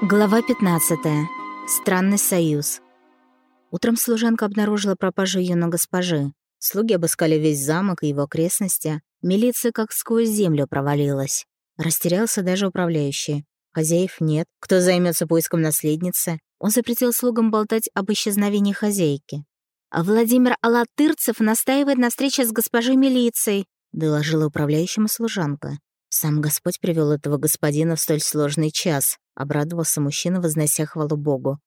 Глава 15. Странный союз. Утром служанка обнаружила пропажу юной госпожи. Слуги обыскали весь замок и его окрестности. Милиция как сквозь землю провалилась. Растерялся даже управляющий. Хозяев нет. Кто займется поиском наследницы? Он запретил слугам болтать об исчезновении хозяйки. «А Владимир Алатырцев настаивает на встрече с госпожой милицией», доложила управляющему служанка. Сам Господь привел этого господина в столь сложный час, обрадовался мужчина, вознося хвалу Богу.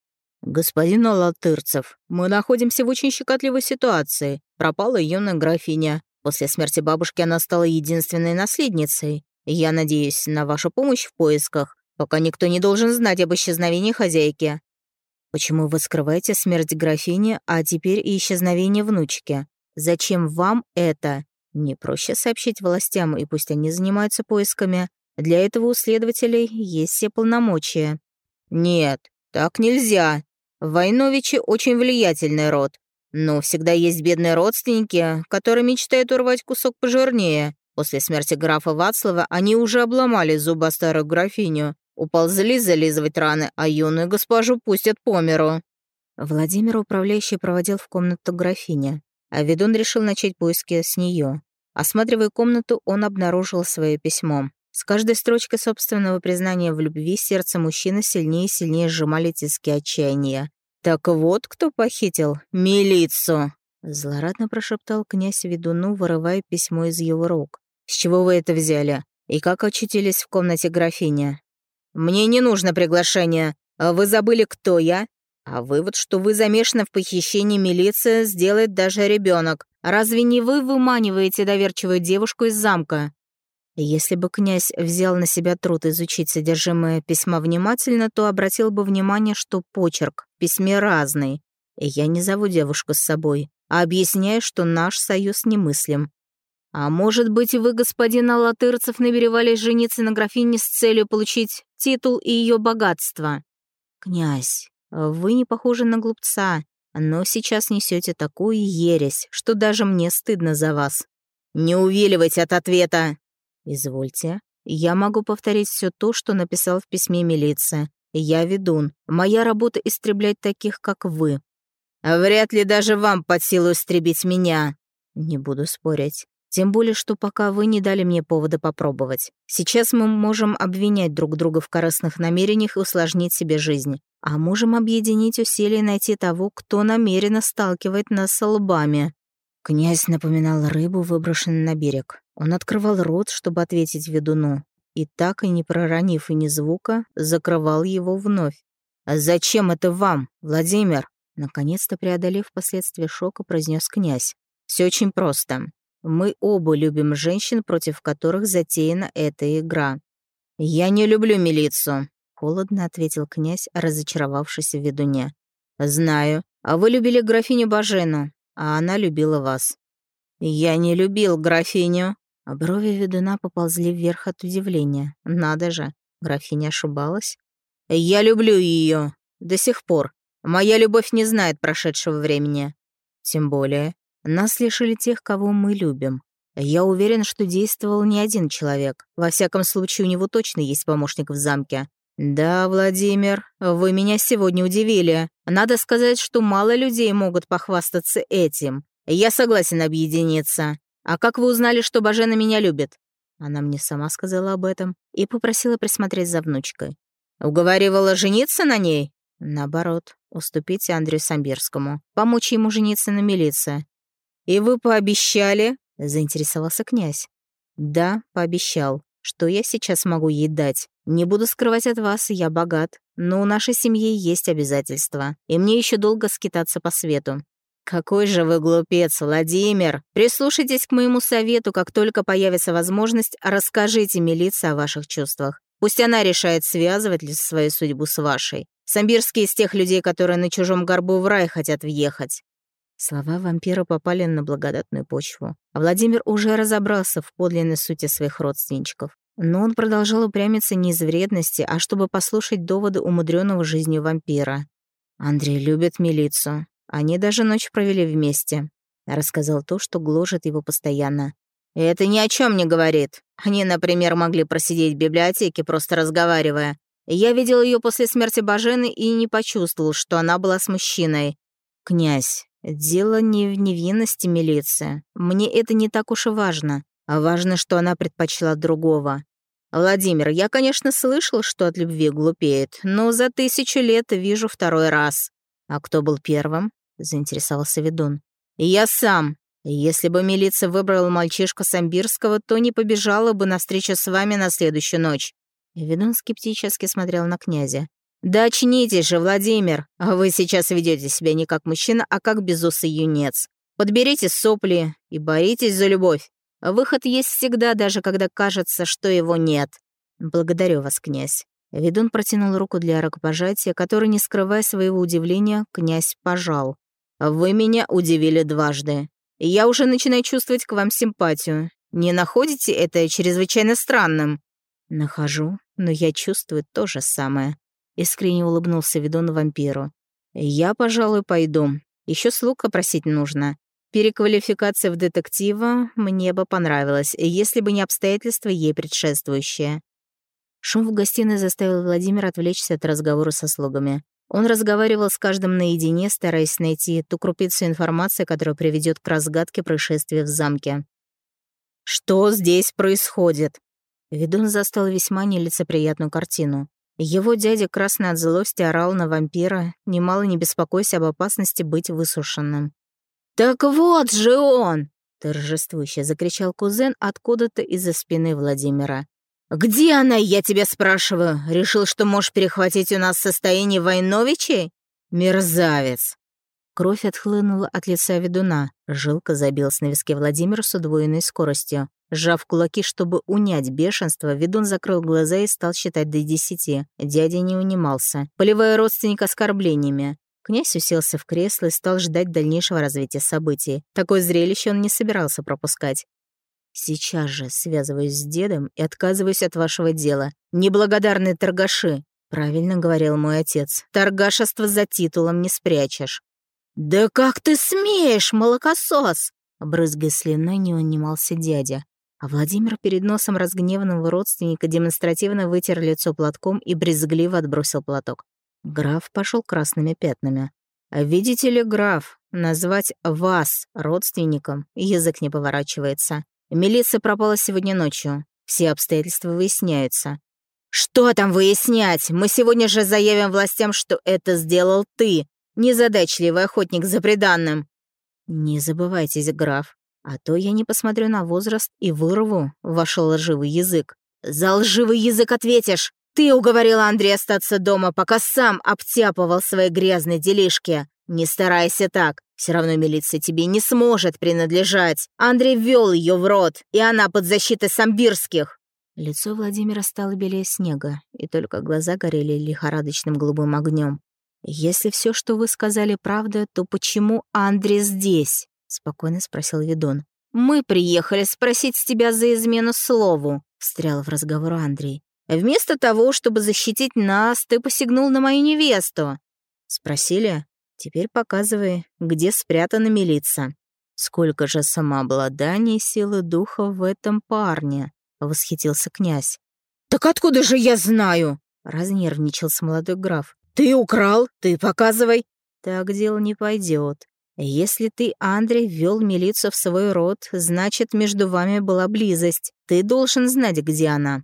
«Господин Алатырцев, мы находимся в очень щекотливой ситуации. Пропала юная графиня. После смерти бабушки она стала единственной наследницей. Я надеюсь на вашу помощь в поисках, пока никто не должен знать об исчезновении хозяйки». «Почему вы скрываете смерть графини, а теперь и исчезновение внучки? Зачем вам это?» Не проще сообщить властям, и пусть они занимаются поисками. Для этого у следователей есть все полномочия. Нет, так нельзя. Войновичи очень влиятельный род. Но всегда есть бедные родственники, которые мечтают урвать кусок пожирнее. После смерти графа Вацлава они уже обломали зуба старую графиню, уползли зализывать раны, а юную госпожу пустят по миру. Владимир, управляющий, проводил в комнату графиня а ведун решил начать поиски с нее. Осматривая комнату, он обнаружил свое письмо. С каждой строчкой собственного признания в любви сердце мужчины сильнее и сильнее сжимали тиски отчаяния. «Так вот кто похитил милицию!» Злорадно прошептал князь ведуну, вырывая письмо из его рук. «С чего вы это взяли? И как очутились в комнате графини?» «Мне не нужно приглашение. Вы забыли, кто я? А вывод, что вы замешаны в похищении милиции, сделает даже ребенок. Разве не вы выманиваете доверчивую девушку из замка? Если бы князь взял на себя труд изучить содержимое письма внимательно, то обратил бы внимание, что почерк в письме разный. Я не зову девушку с собой, а объясняю, что наш союз немыслим. А может быть, вы, господин Алатырцев, намеревались жениться на графине с целью получить титул и ее богатство? Князь, вы не похожи на глупца, но сейчас несете такую ересь, что даже мне стыдно за вас. Не увиливайте от ответа. Извольте. Я могу повторить все то, что написал в письме милиции. Я ведун. Моя работа — истреблять таких, как вы. Вряд ли даже вам под силу истребить меня. Не буду спорить. Тем более, что пока вы не дали мне повода попробовать. Сейчас мы можем обвинять друг друга в корыстных намерениях и усложнить себе жизнь. А можем объединить усилия найти того, кто намеренно сталкивает нас с лбами. Князь напоминал рыбу, выброшенную на берег. Он открывал рот, чтобы ответить ведуну, и так и не проронив и ни звука, закрывал его вновь. «А зачем это вам, Владимир?» Наконец-то преодолев последствия шока, произнес князь. «Все очень просто. Мы оба любим женщин, против которых затеяна эта игра. Я не люблю милицию, холодно ответил князь, разочаровавшись в ведуне. Знаю. А вы любили графиню Бажену, а она любила вас. Я не любил графиню. А брови ведуна поползли вверх от удивления. Надо же, графиня ошибалась. Я люблю ее. До сих пор. Моя любовь не знает прошедшего времени. Тем более, нас лишили тех, кого мы любим. Я уверен, что действовал не один человек. Во всяком случае, у него точно есть помощник в замке. Да, Владимир, вы меня сегодня удивили. Надо сказать, что мало людей могут похвастаться этим. Я согласен объединиться. А как вы узнали, что Бажена меня любит? Она мне сама сказала об этом и попросила присмотреть за внучкой. Уговаривала жениться на ней? Наоборот, уступить Андрею Самбирскому, помочь ему жениться на милиции. «И вы пообещали?» — заинтересовался князь. «Да, пообещал. Что я сейчас могу ей дать? Не буду скрывать от вас, я богат. Но у нашей семьи есть обязательства, и мне еще долго скитаться по свету. «Какой же вы глупец, Владимир! Прислушайтесь к моему совету, как только появится возможность, расскажите милиции о ваших чувствах. Пусть она решает, связывать ли свою судьбу с вашей. Самбирский из тех людей, которые на чужом горбу в рай хотят въехать. Слова вампира попали на благодатную почву, а Владимир уже разобрался в подлинной сути своих родственничков. Но он продолжал упрямиться не из вредности, а чтобы послушать доводы умудренного жизнью вампира. «Андрей любит милицию. Они даже ночь провели вместе», — рассказал то, что гложет его постоянно. «Это ни о чем не говорит. Они, например, могли просидеть в библиотеке, просто разговаривая. Я видел ее после смерти Бажены и не почувствовал, что она была с мужчиной. Князь, дело не в невинности милиции. Мне это не так уж и важно. А важно, что она предпочла другого. Владимир, я, конечно, слышал, что от любви глупеет, но за тысячу лет вижу второй раз. А кто был первым? Заинтересовался ведун. Я сам. Если бы милиция выбрала мальчишку Самбирского, то не побежала бы навстречу с вами на следующую ночь. Ведун скептически смотрел на князя. «Да очнитесь же, Владимир! Вы сейчас ведете себя не как мужчина, а как безусый юнец. Подберите сопли и боритесь за любовь. Выход есть всегда, даже когда кажется, что его нет. Благодарю вас, князь». Ведун протянул руку для рукопожатия, который, не скрывая своего удивления, князь пожал. «Вы меня удивили дважды. Я уже начинаю чувствовать к вам симпатию. Не находите это чрезвычайно странным?» «Нахожу, но я чувствую то же самое», — искренне улыбнулся ведун вампиру. «Я, пожалуй, пойду. Еще слуг опросить нужно. Переквалификация в детектива мне бы понравилась, если бы не обстоятельства ей предшествующие». Шум в гостиной заставил Владимира отвлечься от разговора со слугами. Он разговаривал с каждым наедине, стараясь найти ту крупицу информации, которая приведет к разгадке происшествия в замке. «Что здесь происходит?» Ведун застал весьма нелицеприятную картину. Его дядя, красный от злости, орал на вампира, немало не беспокойся об опасности быть высушенным. «Так вот же он!» — торжествующе закричал кузен откуда-то из-за спины Владимира. «Где она, я тебя спрашиваю? Решил, что можешь перехватить у нас состояние Войновичей? Мерзавец!» Кровь отхлынула от лица ведуна. Жилка забилась на виске Владимира с удвоенной скоростью. Сжав кулаки, чтобы унять бешенство, ведун закрыл глаза и стал считать до десяти. Дядя не унимался, поливая родственника оскорблениями. Князь уселся в кресло и стал ждать дальнейшего развития событий. Такое зрелище он не собирался пропускать. «Сейчас же связываюсь с дедом и отказываюсь от вашего дела. Неблагодарные торгаши!» Правильно говорил мой отец. «Торгашество за титулом не спрячешь». «Да как ты смеешь, молокосос!» Брызгая слюной, не унимался дядя. А Владимир перед носом разгневанного родственника демонстративно вытер лицо платком и брезгливо отбросил платок. Граф пошел красными пятнами. «А «Видите ли, граф, назвать вас родственником язык не поворачивается. Милиция пропала сегодня ночью. Все обстоятельства выясняются». «Что там выяснять? Мы сегодня же заявим властям, что это сделал ты, незадачливый охотник за преданным». «Не забывайтесь, граф, а то я не посмотрю на возраст и вырву ваш лживый язык. За лживый язык ответишь! Ты уговорила Андрея остаться дома, пока сам обтяпывал свои грязные делишки. Не старайся так. Все равно милиция тебе не сможет принадлежать. Андрей ввел ее в рот, и она под защитой самбирских. Лицо Владимира стало белее снега, и только глаза горели лихорадочным голубым огнем. «Если все, что вы сказали, правда, то почему Андрей здесь?» — спокойно спросил Видон. «Мы приехали спросить с тебя за измену слову», — встрял в разговор Андрей. «Вместо того, чтобы защитить нас, ты посягнул на мою невесту». «Спросили? Теперь показывай, где спрятана милиция». «Сколько же самообладания и силы духа в этом парне?» — восхитился князь. «Так откуда же я знаю?» — разнервничался молодой граф. «Ты украл, ты показывай». «Так дело не пойдет. Если ты, Андрей, ввел милицию в свой род, значит, между вами была близость. Ты должен знать, где она».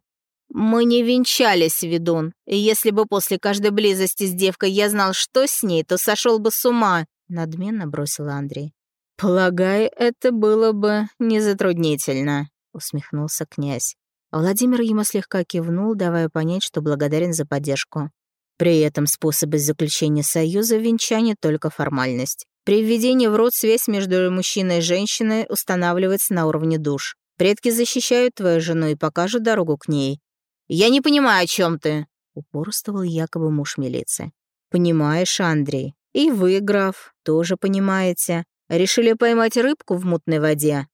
«Мы не венчались, ведун. Если бы после каждой близости с девкой я знал, что с ней, то сошел бы с ума», — надменно бросил Андрей. «Полагаю, это было бы незатруднительно», — усмехнулся князь. Владимир ему слегка кивнул, давая понять, что благодарен за поддержку. При этом способы заключения союза венчания только формальность. При введении в род связь между мужчиной и женщиной устанавливается на уровне душ. Предки защищают твою жену и покажут дорогу к ней. «Я не понимаю, о чем ты», — упорствовал якобы муж милиции. «Понимаешь, Андрей. И вы, граф, тоже понимаете. Решили поймать рыбку в мутной воде?»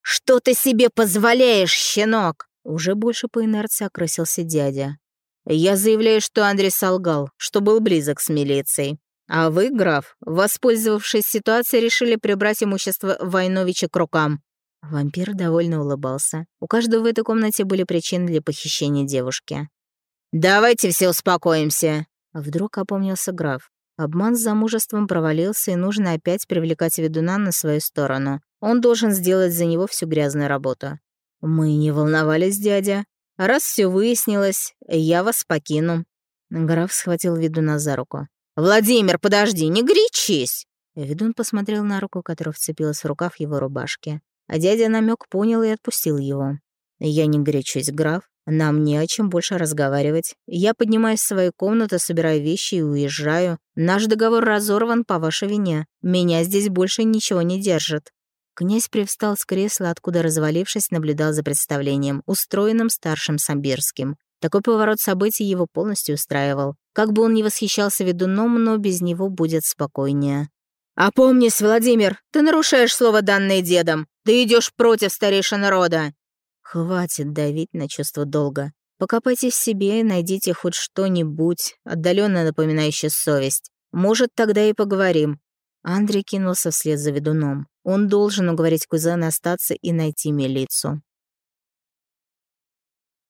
«Что ты себе позволяешь, щенок?» Уже больше по инерции окрасился дядя. «Я заявляю, что Андрей солгал, что был близок с милицией. А вы, граф, воспользовавшись ситуацией, решили прибрать имущество Войновича к рукам». Вампир довольно улыбался. У каждого в этой комнате были причины для похищения девушки. «Давайте все успокоимся!» Вдруг опомнился граф. Обман с замужеством провалился, и нужно опять привлекать ведуна на свою сторону. Он должен сделать за него всю грязную работу. «Мы не волновались, дядя. Раз все выяснилось, я вас покину». Граф схватил ведуна за руку. «Владимир, подожди, не горячись!» Ведун посмотрел на руку, которая вцепилась в рукав его рубашки. А дядя намек понял и отпустил его. «Я не горячусь, граф. Нам не о чем больше разговаривать. Я поднимаюсь в свою комнату, собираю вещи и уезжаю. Наш договор разорван по вашей вине. Меня здесь больше ничего не держит». Князь привстал с кресла, откуда, развалившись, наблюдал за представлением, устроенным старшим Самбирским. Такой поворот событий его полностью устраивал. Как бы он ни восхищался ведуном, но без него будет спокойнее. «Опомнись, Владимир, ты нарушаешь слово, данное дедом. Ты идешь против старейшин рода. Хватит давить на чувство долга. Покопайтесь в себе и найдите хоть что-нибудь, отдаленно напоминающее совесть. Может, тогда и поговорим». Андрей кинулся вслед за ведуном. Он должен уговорить кузена остаться и найти милицию.